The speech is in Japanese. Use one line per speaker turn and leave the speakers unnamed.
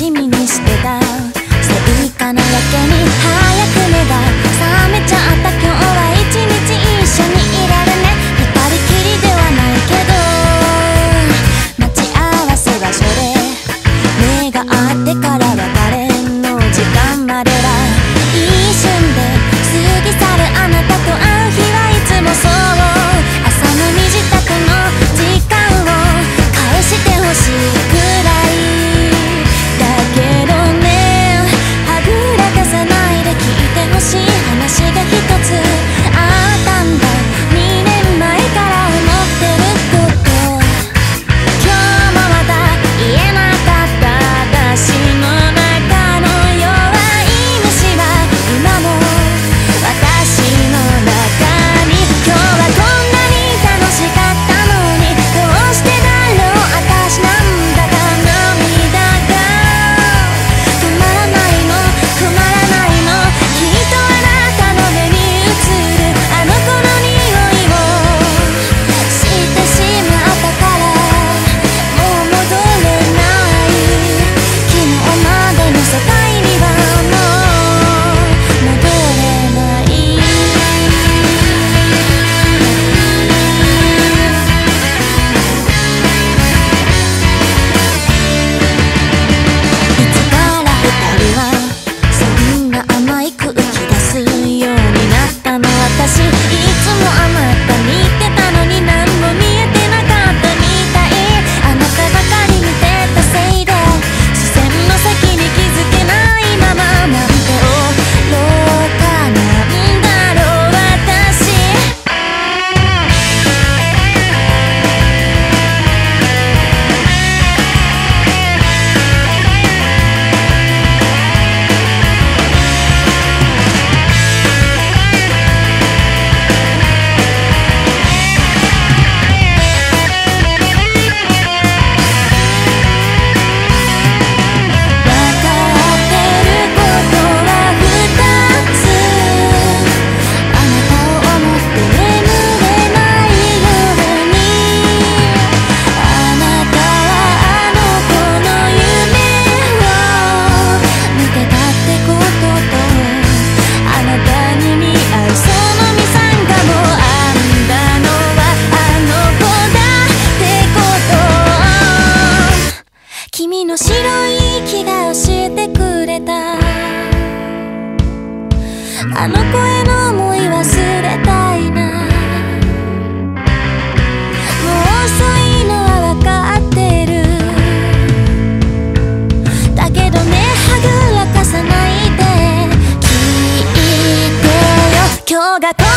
しみにしてた。正義かなやけにあの声の思い忘れたいな。もう遅いのは分かってる。だけどねはぐらかさないで。聞いてよ。今日が